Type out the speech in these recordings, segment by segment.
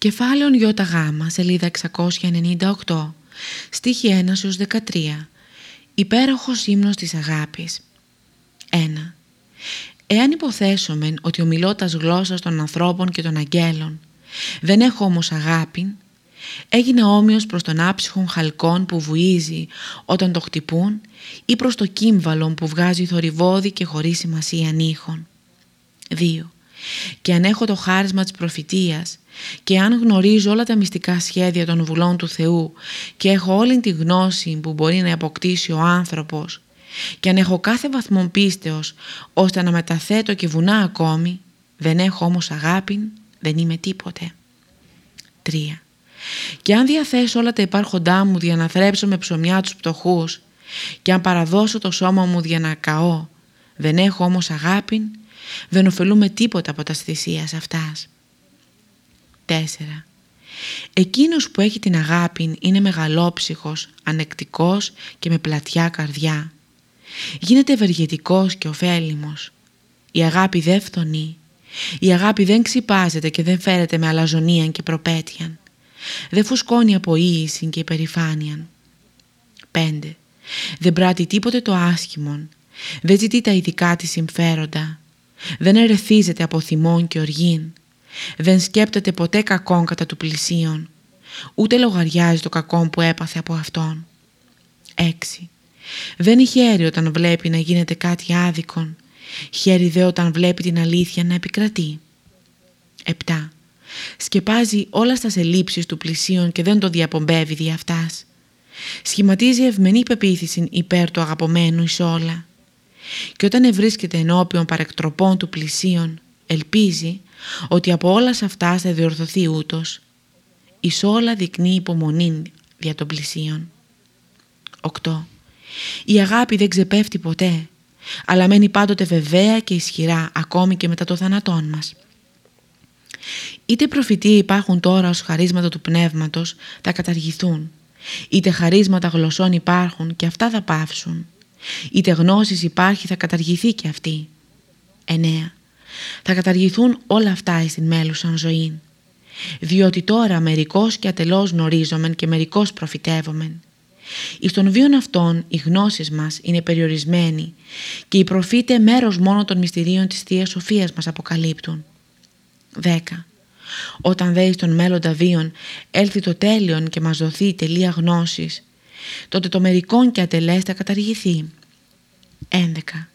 Κεφάλαιον ΙΓ, σελίδα 698, στίχη 1 έως 13. Υπέροχος ύμνος της αγάπης. 1. Εάν υποθέσομεν ότι ο μιλώτας γλώσσας των ανθρώπων και των αγγέλων δεν έχω όμως αγάπη, έγινε όμοιος προς τον άψυχον χαλκόν που βουίζει όταν το χτυπούν ή προς το κύμβαλον που βγάζει θορυβόδι και χωρίς σημασία νύχων. 2 και αν έχω το χάρισμα της προφητείας και αν γνωρίζω όλα τα μυστικά σχέδια των βουλών του Θεού και έχω όλη τη γνώση που μπορεί να αποκτήσει ο άνθρωπος και αν έχω κάθε βαθμό πίστεως ώστε να μεταθέτω και βουνά ακόμη, δεν έχω όμως αγάπη, δεν είμαι τίποτε. 3. Και αν διαθέσω όλα τα υπάρχοντά μου για να θρέψω με ψωμιά τους πτωχούς και αν παραδώσω το σώμα μου για να καώ, δεν έχω όμως αγάπη, δεν ωφελούμε τίποτα από τα θυσίας αυτάς. 4. Εκείνος που έχει την αγάπη είναι μεγαλόψυχος, ανεκτικός και με πλατιά καρδιά. Γίνεται ευεργετικός και ωφέλιμος. Η αγάπη δεν φθονεί. Η αγάπη δεν ξυπάζεται και δεν φέρεται με αλαζονία και προπέτειαν. Δεν φουσκώνει από ίηση και υπερηφάνεια. 5. Δεν πράττει τίποτε το άσχημον. Δεν ζητεί τα ειδικά της συμφέροντα. Δεν ερεθίζεται από θυμόν και οργήν. Δεν σκέπτεται ποτέ κακόν κατά του πλησίον. Ούτε λογαριάζει το κακόν που έπαθε από αυτόν. 6. Δεν χαίρει όταν βλέπει να γίνεται κάτι άδικον. Χαίρει δε όταν βλέπει την αλήθεια να επικρατεί. 7. Σκεπάζει όλα στα σελήψεις του πλησίον και δεν το διαπομπεύει δι' αυτάς. Σχηματίζει ευμενή πεποίθηση υπέρ του αγαπωμένου εις όλα και όταν ευρίσκεται ενώπιον παρεκτροπών του πλησίον ελπίζει ότι από όλα αυτά θα διορθωθεί ούτως εις όλα δεικνύει υπομονή δια των πλησίων 8. Η αγάπη δεν ξεπέφτει ποτέ αλλά μένει πάντοτε βεβαία και ισχυρά ακόμη και μετά το θανατόν μας. Είτε προφητοί υπάρχουν τώρα ως χαρίσματα του πνεύματος θα καταργηθούν είτε χαρίσματα γλωσσών υπάρχουν και αυτά θα πάυσουν Είτε γνώσης υπάρχει θα καταργηθεί και αυτή. 9. Θα καταργηθούν όλα αυτά στην μέλουσαν ζωή. Διότι τώρα μερικώς και ατελώς γνωρίζομεν και μερικώς προφητεύομεν. Εις των βίων αυτών οι γνώσεις μας είναι περιορισμένοι και οι προφήτες μέρος μόνο των μυστηρίων της Θείας Σοφίας μας αποκαλύπτουν. 10. Όταν δε εις των μέλλοντα βίων έλθει το τέλειον και μας δοθεί τελεία γνώσης, τότε το μερικόν και ατελές θα καταργηθεί. 11.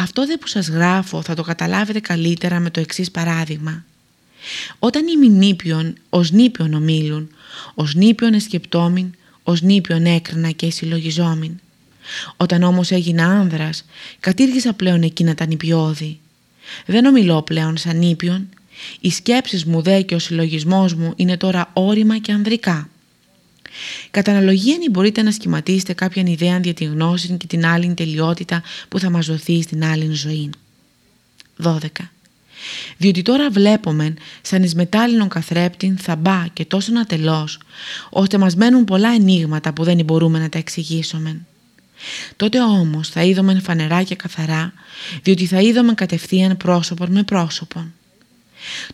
Αυτό δε που σας γράφω θα το καταλάβετε καλύτερα με το εξής παράδειγμα. Όταν οι νήπιον ως νήπιον ομίλουν, ως νήπιον εσκεπτόμην, ως νήπιον έκρινα και συλλογιζόμην. Όταν όμως έγινα άνδρας, κατήργησα πλέον εκείνα τα νηπιώδη. Δεν ομιλώ πλέον σαν νήπιον, οι σκέψεις μου δε και ο συλλογισμός μου είναι τώρα όρημα και ανδρικά. Κατά αναλογία μπορείτε να σχηματίσετε κάποια ιδέα για τη γνώση και την άλλη τελειότητα που θα μας δοθεί στην άλλη ζωή. 12. Διότι τώρα βλέπουμε σαν εις μετάλλινον καθρέπτην θα μπά και τόσο ατελώς, ώστε μας μένουν πολλά ενίγματα που δεν μπορούμε να τα εξηγήσουμε. Τότε όμως θα είδομεν φανερά και καθαρά, διότι θα είδομεν κατευθείαν πρόσωπον με πρόσωπον.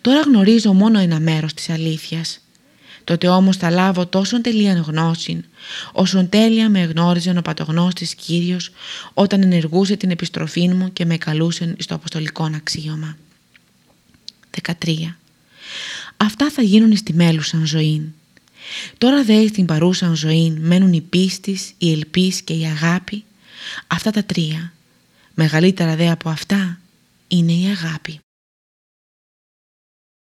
Τώρα γνωρίζω μόνο ένα μέρος της αλήθειας, τότε όμως θα λάβω τόσον τελεία γνώση, όσον τέλεια με γνώριζε ο πατογνώστης Κύριος όταν ενεργούσε την επιστροφή μου και με καλούσε στο αποστολικό αξίωμα. 13. Αυτά θα γίνουν στη μέλουσαν ζωή. Τώρα δε στην παρούσαν ζωή μένουν η πίστης, η ελπίς και η αγάπη. Αυτά τα τρία. Μεγαλύτερα δε από αυτά είναι η αγάπη.